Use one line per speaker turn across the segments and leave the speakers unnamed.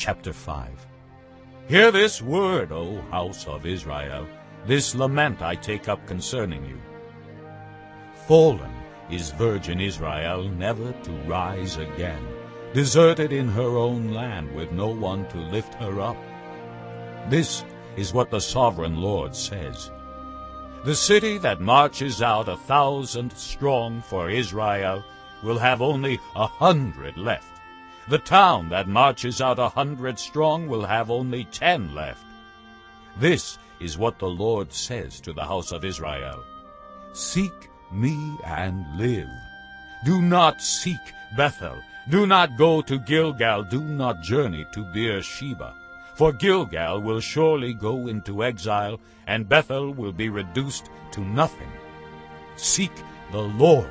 Chapter 5 Hear this word, O house of Israel, this lament I take up concerning you. Fallen is virgin Israel, never to rise again, deserted in her own land, with no one to lift her up. This is what the sovereign Lord says. The city that marches out a thousand strong for Israel will have only a hundred left. The town that marches out a hundred strong will have only ten left. This is what the Lord says to the house of Israel. Seek me and live. Do not seek Bethel. Do not go to Gilgal. Do not journey to Beersheba. For Gilgal will surely go into exile, and Bethel will be reduced to nothing. Seek the Lord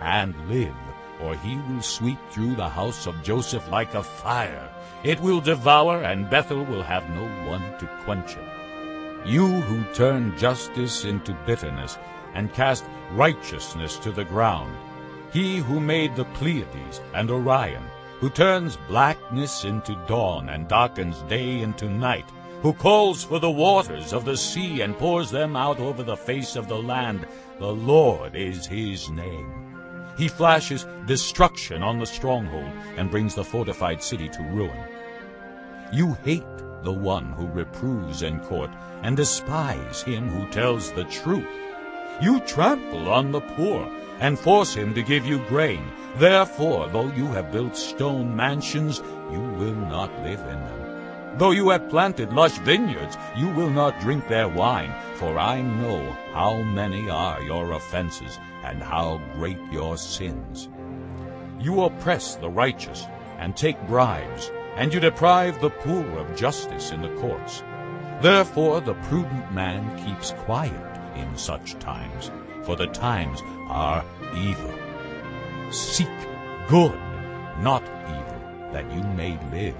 and live, or he will sweep through the house of Joseph like a fire. It will devour, and Bethel will have no one to quench it. You who turn justice into bitterness, and cast righteousness to the ground, he who made the Pleiades and Orion, who turns blackness into dawn and darkens day into night, who calls for the waters of the sea and pours them out over the face of the land. The Lord is his name. He flashes destruction on the stronghold and brings the fortified city to ruin. You hate the one who reproves in court and despise him who tells the truth. You trample on the poor and force him to give you grain. Therefore, though you have built stone mansions, you will not live in them. Though you have planted lush vineyards, you will not drink their wine, for I know how many are your offenses, and how great your sins. You oppress the righteous, and take bribes, and you deprive the poor of justice in the courts. Therefore the prudent man keeps quiet in such times, for the times are evil. Seek good, not evil, that you may live.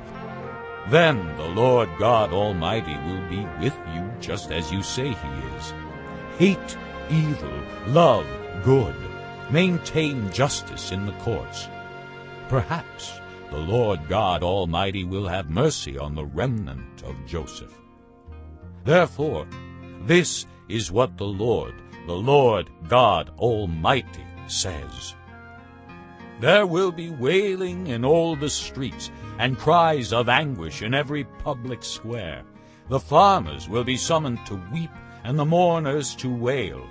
Then the Lord God Almighty will be with you just as you say he is. Hate evil, love good, maintain justice in the courts. Perhaps the Lord God Almighty will have mercy on the remnant of Joseph. Therefore, this is what the Lord, the Lord God Almighty, says. There will be wailing in all the streets, and cries of anguish in every public square. The farmers will be summoned to weep, and the mourners to wail.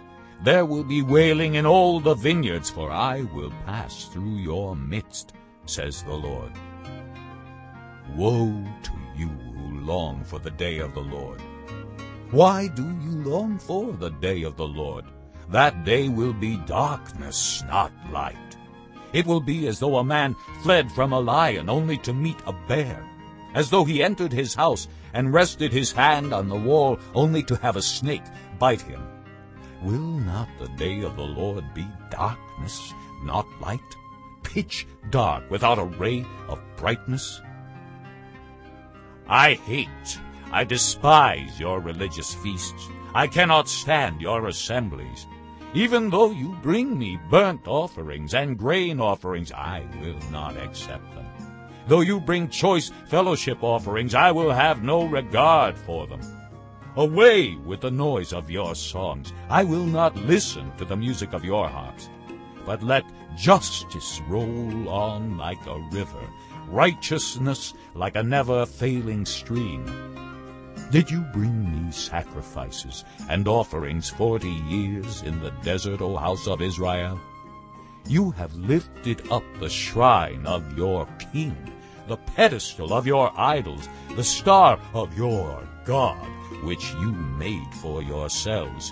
There will be wailing in all the vineyards, for I will pass through your midst, says the Lord. Woe to you who long for the day of the Lord. Why do you long for the day of the Lord? That day will be darkness, not light. It will be as though a man fled from a lion only to meet a bear, as though he entered his house and rested his hand on the wall only to have a snake bite him. Will not the day of the Lord be darkness, not light, pitch dark without a ray of brightness? I hate, I despise your religious feasts. I cannot stand your assemblies. Even though you bring me burnt offerings and grain offerings, I will not accept them. Though you bring choice fellowship offerings, I will have no regard for them. Away with the noise of your songs. I will not listen to the music of your harps. But let justice roll on like a river, righteousness like a never-failing stream. Did you bring me sacrifices and offerings forty years in the desert, O house of Israel? You have lifted up the shrine of your king, the pedestal of your idols, the star of your God, which you made for yourselves.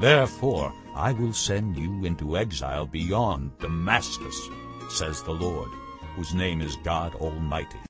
Therefore I will send you into exile beyond Damascus, says the Lord, whose name is God Almighty.